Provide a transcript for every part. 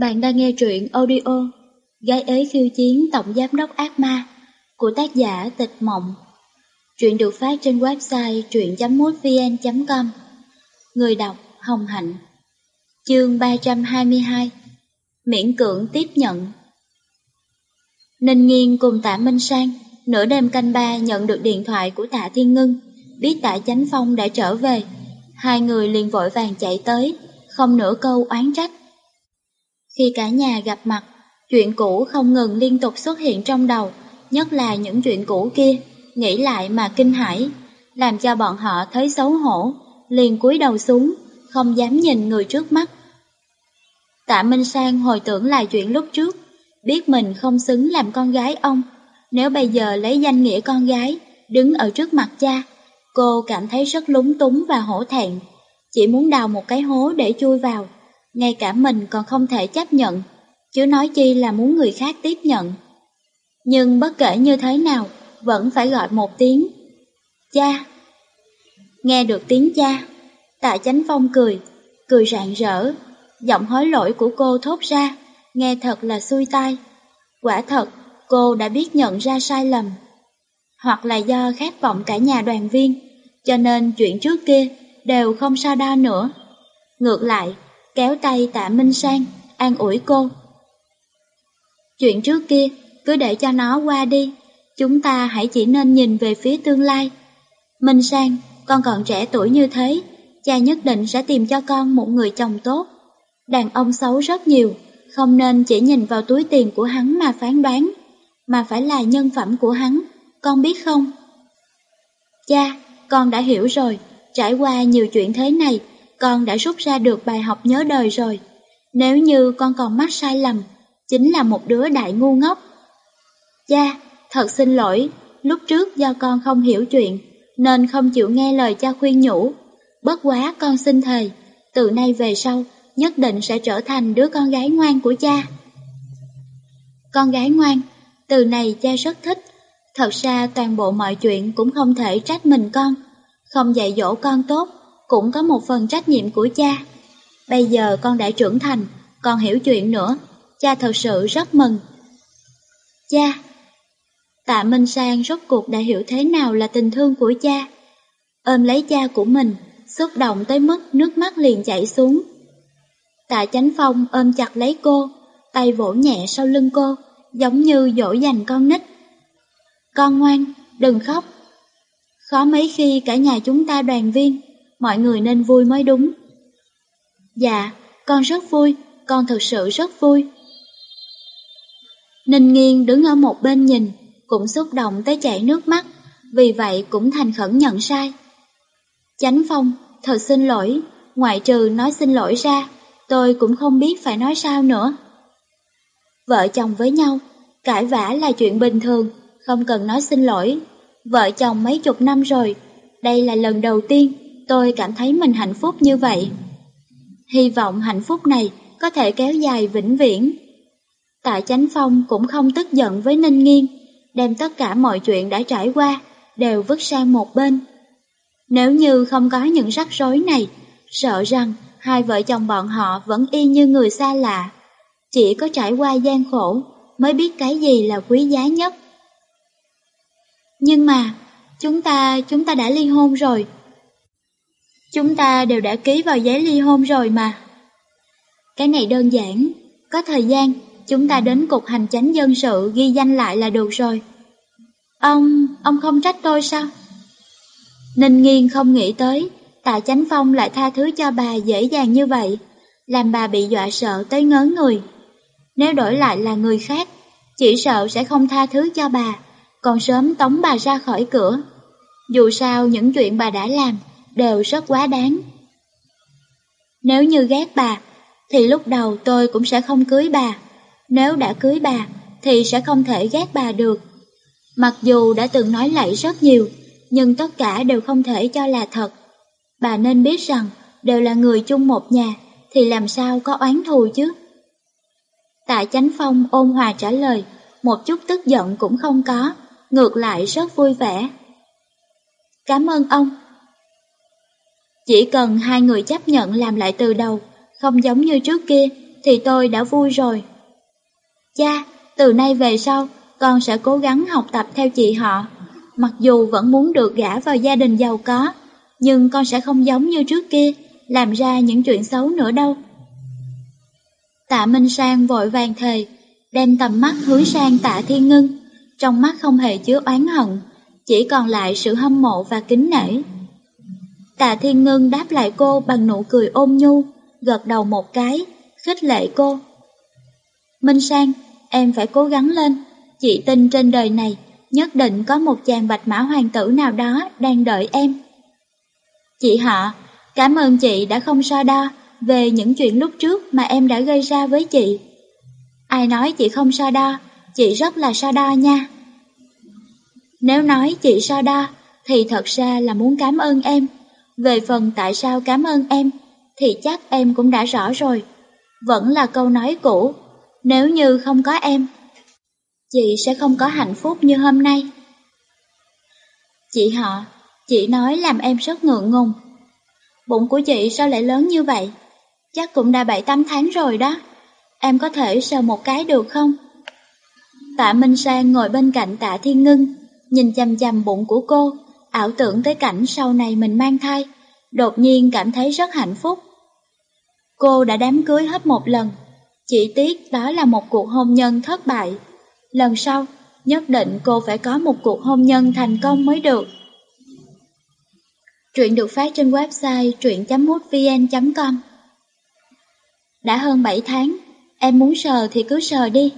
Bạn đang nghe truyện audio Gái ế khiêu chiến tổng giám đốc ác ma của tác giả Tịch Mộng. Truyện được phát trên website truyện.mútvn.com Người đọc Hồng Hạnh Chương 322 Miễn cưỡng tiếp nhận Ninh Nghiên cùng tạ Minh Sang nửa đêm canh ba nhận được điện thoại của tạ Thiên Ngân biết tạ Chánh Phong đã trở về. Hai người liền vội vàng chạy tới, không nửa câu oán trách. Khi cả nhà gặp mặt, chuyện cũ không ngừng liên tục xuất hiện trong đầu, nhất là những chuyện cũ kia, nghĩ lại mà kinh hãi, làm cho bọn họ thấy xấu hổ, liền cúi đầu xuống, không dám nhìn người trước mắt. Tạ Minh Sang hồi tưởng lại chuyện lúc trước, biết mình không xứng làm con gái ông, nếu bây giờ lấy danh nghĩa con gái, đứng ở trước mặt cha, cô cảm thấy rất lúng túng và hổ thẹn, chỉ muốn đào một cái hố để chui vào ngay cả mình còn không thể chấp nhận, chứ nói chi là muốn người khác tiếp nhận. Nhưng bất kể như thế nào, vẫn phải gọi một tiếng. Cha! Nghe được tiếng cha, tạ chánh phong cười, cười rạng rỡ, giọng hối lỗi của cô thốt ra, nghe thật là xui tai. Quả thật, cô đã biết nhận ra sai lầm. Hoặc là do khát vọng cả nhà đoàn viên, cho nên chuyện trước kia đều không sao đo nữa. Ngược lại, kéo tay tạ Minh Sang, an ủi cô. Chuyện trước kia, cứ để cho nó qua đi, chúng ta hãy chỉ nên nhìn về phía tương lai. Minh Sang, con còn trẻ tuổi như thế, cha nhất định sẽ tìm cho con một người chồng tốt. Đàn ông xấu rất nhiều, không nên chỉ nhìn vào túi tiền của hắn mà phán đoán, mà phải là nhân phẩm của hắn, con biết không? Cha, con đã hiểu rồi, trải qua nhiều chuyện thế này, con đã rút ra được bài học nhớ đời rồi. Nếu như con còn mắc sai lầm, chính là một đứa đại ngu ngốc. Cha, thật xin lỗi, lúc trước do con không hiểu chuyện, nên không chịu nghe lời cha khuyên nhủ. Bất quá con xin thề, từ nay về sau, nhất định sẽ trở thành đứa con gái ngoan của cha. Con gái ngoan, từ này cha rất thích. Thật ra toàn bộ mọi chuyện cũng không thể trách mình con, không dạy dỗ con tốt cũng có một phần trách nhiệm của cha. Bây giờ con đã trưởng thành, còn hiểu chuyện nữa, cha thật sự rất mừng. Cha Tạ Minh Sang rốt cuộc đã hiểu thế nào là tình thương của cha. Ôm lấy cha của mình, xúc động tới mức nước mắt liền chảy xuống. Tạ Chánh Phong ôm chặt lấy cô, tay vỗ nhẹ sau lưng cô, giống như dỗ dành con nít. Con ngoan, đừng khóc. Khó mấy khi cả nhà chúng ta đoàn viên, mọi người nên vui mới đúng. Dạ, con rất vui, con thật sự rất vui. Ninh nghiêng đứng ở một bên nhìn, cũng xúc động tới chảy nước mắt, vì vậy cũng thành khẩn nhận sai. Chánh Phong, thật xin lỗi, ngoại trừ nói xin lỗi ra, tôi cũng không biết phải nói sao nữa. Vợ chồng với nhau, cãi vã là chuyện bình thường, không cần nói xin lỗi. Vợ chồng mấy chục năm rồi, đây là lần đầu tiên tôi cảm thấy mình hạnh phúc như vậy. Hy vọng hạnh phúc này có thể kéo dài vĩnh viễn. Tạ Chánh Phong cũng không tức giận với Ninh Nghiên, đem tất cả mọi chuyện đã trải qua đều vứt sang một bên. Nếu như không có những rắc rối này, sợ rằng hai vợ chồng bọn họ vẫn y như người xa lạ. Chỉ có trải qua gian khổ mới biết cái gì là quý giá nhất. Nhưng mà, chúng ta, chúng ta đã ly hôn rồi. Chúng ta đều đã ký vào giấy ly hôn rồi mà. Cái này đơn giản, có thời gian chúng ta đến cục hành chánh dân sự ghi danh lại là được rồi. Ông, ông không trách tôi sao? Ninh nghiên không nghĩ tới, tạ chánh phong lại tha thứ cho bà dễ dàng như vậy, làm bà bị dọa sợ tới ngớ người. Nếu đổi lại là người khác, chỉ sợ sẽ không tha thứ cho bà, còn sớm tống bà ra khỏi cửa. Dù sao những chuyện bà đã làm đều rất quá đáng. Nếu như ghét bà, thì lúc đầu tôi cũng sẽ không cưới bà. Nếu đã cưới bà, thì sẽ không thể ghét bà được. Mặc dù đã từng nói lạy rất nhiều, nhưng tất cả đều không thể cho là thật. Bà nên biết rằng, đều là người chung một nhà, thì làm sao có oán thù chứ? Tạ Chánh Phong ôn hòa trả lời, một chút tức giận cũng không có, ngược lại rất vui vẻ. Cảm ơn ông, chỉ cần hai người chấp nhận làm lại từ đầu, không giống như trước kia, thì tôi đã vui rồi. Cha, từ nay về sau, con sẽ cố gắng học tập theo chị họ. Mặc dù vẫn muốn được gả vào gia đình giàu có, nhưng con sẽ không giống như trước kia, làm ra những chuyện xấu nữa đâu. Tạ Minh Sang vội vàng thề, đem tầm mắt hướng sang tạ Thiên Ngân, trong mắt không hề chứa oán hận, chỉ còn lại sự hâm mộ và kính nể. Tạ Thiên Ngân đáp lại cô bằng nụ cười ôm nhu, gật đầu một cái, khích lệ cô. Minh Sang, em phải cố gắng lên, chị tin trên đời này nhất định có một chàng bạch mã hoàng tử nào đó đang đợi em. Chị họ, cảm ơn chị đã không so đo về những chuyện lúc trước mà em đã gây ra với chị. Ai nói chị không so đo, chị rất là so đo nha. Nếu nói chị so đo, thì thật ra là muốn cảm ơn em. Về phần tại sao cảm ơn em, thì chắc em cũng đã rõ rồi. Vẫn là câu nói cũ, nếu như không có em, chị sẽ không có hạnh phúc như hôm nay. Chị họ, chị nói làm em rất ngượng ngùng. Bụng của chị sao lại lớn như vậy? Chắc cũng đã 7-8 tháng rồi đó. Em có thể sờ một cái được không? Tạ Minh Sang ngồi bên cạnh tạ Thiên Ngân, nhìn chằm chằm bụng của cô, ảo tưởng tới cảnh sau này mình mang thai, đột nhiên cảm thấy rất hạnh phúc. Cô đã đám cưới hết một lần, chỉ tiếc đó là một cuộc hôn nhân thất bại. Lần sau, nhất định cô phải có một cuộc hôn nhân thành công mới được. Truyện được phát trên website truyện.mútvn.com Đã hơn 7 tháng, em muốn sờ thì cứ sờ đi.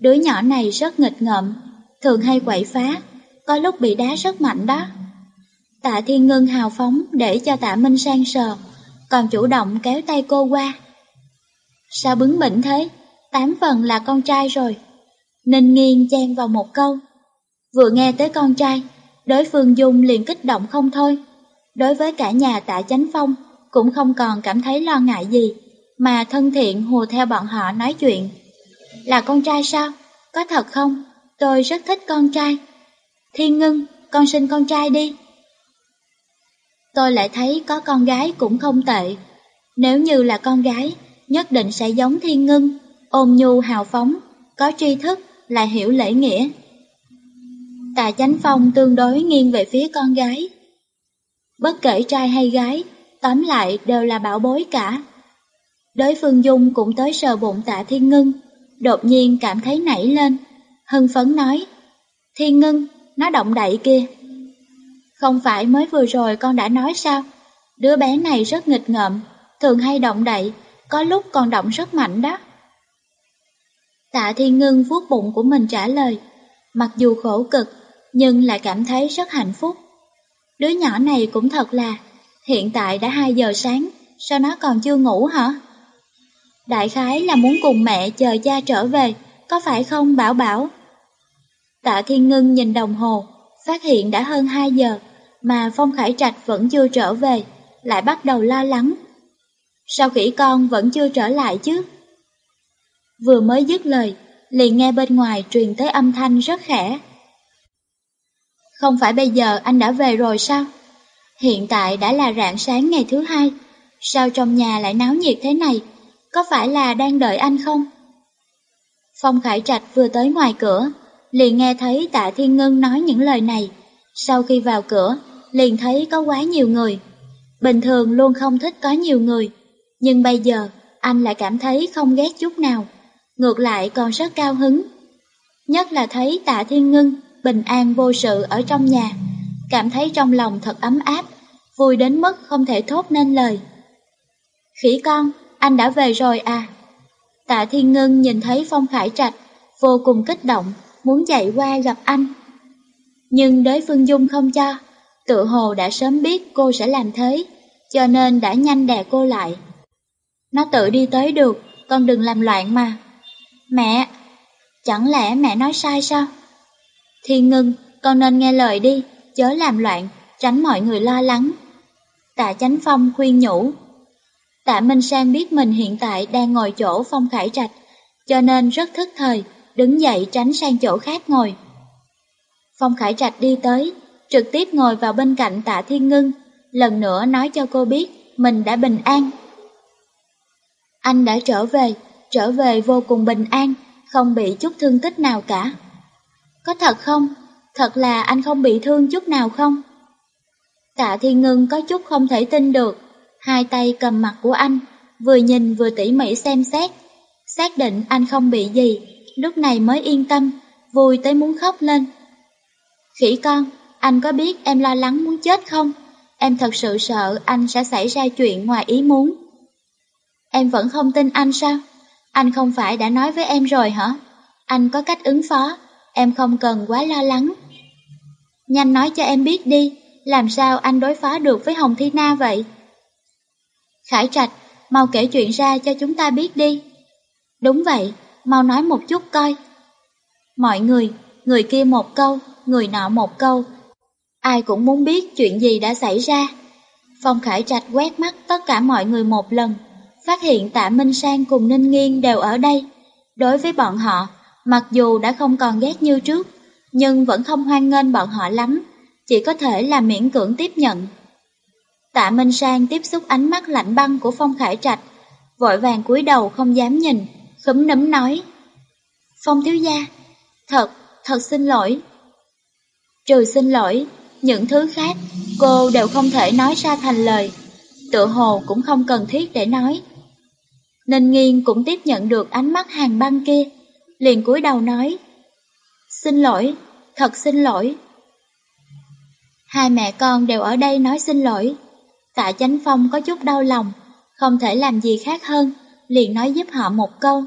Đứa nhỏ này rất nghịch ngợm, thường hay quậy phá, có lúc bị đá rất mạnh đó. Tạ Thiên Ngân hào phóng để cho tạ Minh Sang sờ, còn chủ động kéo tay cô qua. Sao bướng bỉnh thế? Tám phần là con trai rồi. Ninh nghiêng chen vào một câu. Vừa nghe tới con trai, đối phương Dung liền kích động không thôi. Đối với cả nhà tạ chánh phong, cũng không còn cảm thấy lo ngại gì, mà thân thiện hùa theo bọn họ nói chuyện. Là con trai sao? Có thật không? Tôi rất thích con trai. Thiên ngân, con sinh con trai đi. Tôi lại thấy có con gái cũng không tệ. Nếu như là con gái, nhất định sẽ giống thiên ngưng, ôn nhu hào phóng, có tri thức, lại hiểu lễ nghĩa. tà chánh phong tương đối nghiêng về phía con gái. Bất kể trai hay gái, tóm lại đều là bảo bối cả. Đối phương Dung cũng tới sờ bụng tạ thiên ngưng, đột nhiên cảm thấy nảy lên, hưng phấn nói, Thiên ngưng, nó động đậy kia. Không phải mới vừa rồi con đã nói sao, đứa bé này rất nghịch ngợm, thường hay động đậy, có lúc còn động rất mạnh đó. Tạ Thiên Ngân vuốt bụng của mình trả lời, mặc dù khổ cực, nhưng lại cảm thấy rất hạnh phúc. Đứa nhỏ này cũng thật là, hiện tại đã 2 giờ sáng, sao nó còn chưa ngủ hả? Đại khái là muốn cùng mẹ chờ cha trở về, có phải không Bảo Bảo? Tạ Thiên Ngân nhìn đồng hồ, phát hiện đã hơn 2 giờ, mà Phong Khải Trạch vẫn chưa trở về, lại bắt đầu lo lắng. Sao khỉ con vẫn chưa trở lại chứ? Vừa mới dứt lời, liền nghe bên ngoài truyền tới âm thanh rất khẽ. Không phải bây giờ anh đã về rồi sao? Hiện tại đã là rạng sáng ngày thứ hai, sao trong nhà lại náo nhiệt thế này? Có phải là đang đợi anh không? Phong Khải Trạch vừa tới ngoài cửa, liền nghe thấy Tạ Thiên Ngân nói những lời này. Sau khi vào cửa, liền thấy có quá nhiều người. Bình thường luôn không thích có nhiều người, nhưng bây giờ anh lại cảm thấy không ghét chút nào, ngược lại còn rất cao hứng. Nhất là thấy Tạ Thiên Ngân bình an vô sự ở trong nhà, cảm thấy trong lòng thật ấm áp, vui đến mức không thể thốt nên lời. Khỉ con, anh đã về rồi à? Tạ Thiên Ngân nhìn thấy Phong Khải Trạch, vô cùng kích động, muốn chạy qua gặp anh. Nhưng đới phương Dung không cho, tự hồ đã sớm biết cô sẽ làm thế, cho nên đã nhanh đè cô lại. Nó tự đi tới được, con đừng làm loạn mà. Mẹ, chẳng lẽ mẹ nói sai sao? Thiên ngưng, con nên nghe lời đi, chớ làm loạn, tránh mọi người lo lắng. Tạ Chánh Phong khuyên nhủ. Tạ Minh Sang biết mình hiện tại đang ngồi chỗ Phong Khải Trạch, cho nên rất thức thời, đứng dậy tránh sang chỗ khác ngồi. Phong Khải Trạch đi tới, trực tiếp ngồi vào bên cạnh tạ Thiên Ngân, lần nữa nói cho cô biết mình đã bình an. Anh đã trở về, trở về vô cùng bình an, không bị chút thương tích nào cả. Có thật không? Thật là anh không bị thương chút nào không? Tạ Thiên Ngân có chút không thể tin được, hai tay cầm mặt của anh, vừa nhìn vừa tỉ mỉ xem xét. Xác định anh không bị gì, lúc này mới yên tâm, vui tới muốn khóc lên. Khỉ con, anh có biết em lo lắng muốn chết không? Em thật sự sợ anh sẽ xảy ra chuyện ngoài ý muốn. Em vẫn không tin anh sao? Anh không phải đã nói với em rồi hả? Anh có cách ứng phó, em không cần quá lo lắng. Nhanh nói cho em biết đi, làm sao anh đối phó được với Hồng Thi Na vậy? Khải Trạch, mau kể chuyện ra cho chúng ta biết đi. Đúng vậy, mau nói một chút coi. Mọi người, người kia một câu, người nọ một câu. Ai cũng muốn biết chuyện gì đã xảy ra. Phong Khải Trạch quét mắt tất cả mọi người một lần, phát hiện Tạ Minh Sang cùng Ninh Nghiên đều ở đây. Đối với bọn họ, mặc dù đã không còn ghét như trước, nhưng vẫn không hoan nghênh bọn họ lắm, chỉ có thể là miễn cưỡng tiếp nhận. Tạ Minh Sang tiếp xúc ánh mắt lạnh băng của Phong Khải Trạch, vội vàng cúi đầu không dám nhìn, khấm nấm nói. Phong thiếu gia, thật, thật xin lỗi. Trừ xin lỗi, những thứ khác cô đều không thể nói ra thành lời, tự hồ cũng không cần thiết để nói. Ninh nghiên cũng tiếp nhận được ánh mắt hàng băng kia, liền cúi đầu nói. Xin lỗi, thật xin lỗi. Hai mẹ con đều ở đây nói xin lỗi. Tạ Chánh Phong có chút đau lòng, không thể làm gì khác hơn, liền nói giúp họ một câu.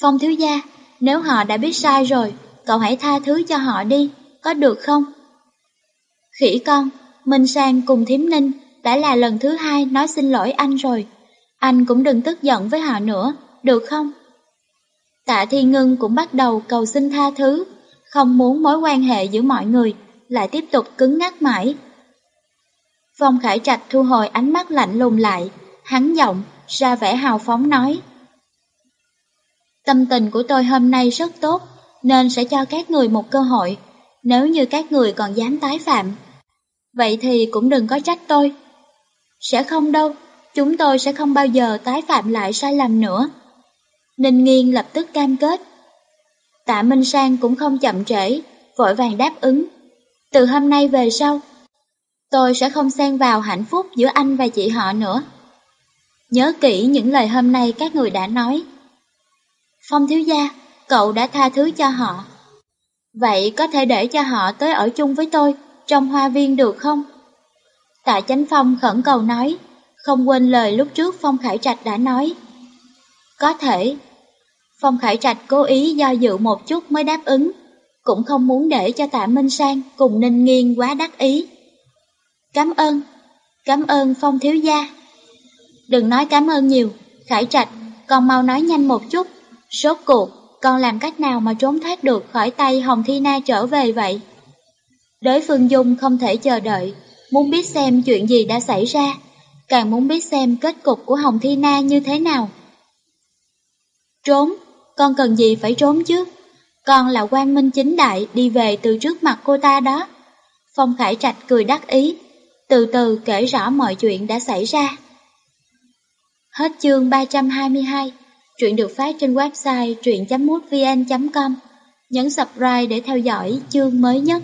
Phong thiếu gia, nếu họ đã biết sai rồi, cậu hãy tha thứ cho họ đi, có được không? Khỉ con, Minh Sang cùng Thiếm Ninh đã là lần thứ hai nói xin lỗi anh rồi. Anh cũng đừng tức giận với họ nữa, được không? Tạ Thiên Ngân cũng bắt đầu cầu xin tha thứ, không muốn mối quan hệ giữa mọi người lại tiếp tục cứng ngắc mãi. Phong Khải Trạch thu hồi ánh mắt lạnh lùng lại, hắn giọng, ra vẻ hào phóng nói. Tâm tình của tôi hôm nay rất tốt, nên sẽ cho các người một cơ hội, nếu như các người còn dám tái phạm. Vậy thì cũng đừng có trách tôi. Sẽ không đâu, chúng tôi sẽ không bao giờ tái phạm lại sai lầm nữa. Ninh Nghiên lập tức cam kết. Tạ Minh Sang cũng không chậm trễ, vội vàng đáp ứng. Từ hôm nay về sau, tôi sẽ không xen vào hạnh phúc giữa anh và chị họ nữa. Nhớ kỹ những lời hôm nay các người đã nói. Phong thiếu gia, cậu đã tha thứ cho họ. Vậy có thể để cho họ tới ở chung với tôi trong hoa viên được không? Tạ Chánh Phong khẩn cầu nói, không quên lời lúc trước Phong Khải Trạch đã nói. Có thể. Phong Khải Trạch cố ý do dự một chút mới đáp ứng, cũng không muốn để cho Tạ Minh Sang cùng Ninh Nghiên quá đắc ý. Cảm ơn, cảm ơn Phong Thiếu Gia. Đừng nói cảm ơn nhiều, Khải Trạch, con mau nói nhanh một chút. Sốt cuộc, con làm cách nào mà trốn thoát được khỏi tay Hồng Thi Na trở về vậy? Đới Phương Dung không thể chờ đợi, muốn biết xem chuyện gì đã xảy ra, càng muốn biết xem kết cục của Hồng Thi Na như thế nào. Trốn, con cần gì phải trốn chứ? Con là quan minh chính đại đi về từ trước mặt cô ta đó. Phong Khải Trạch cười đắc ý, từ từ kể rõ mọi chuyện đã xảy ra. Hết chương 322, chuyện được phát trên website truyện.mútvn.com. Nhấn subscribe để theo dõi chương mới nhất.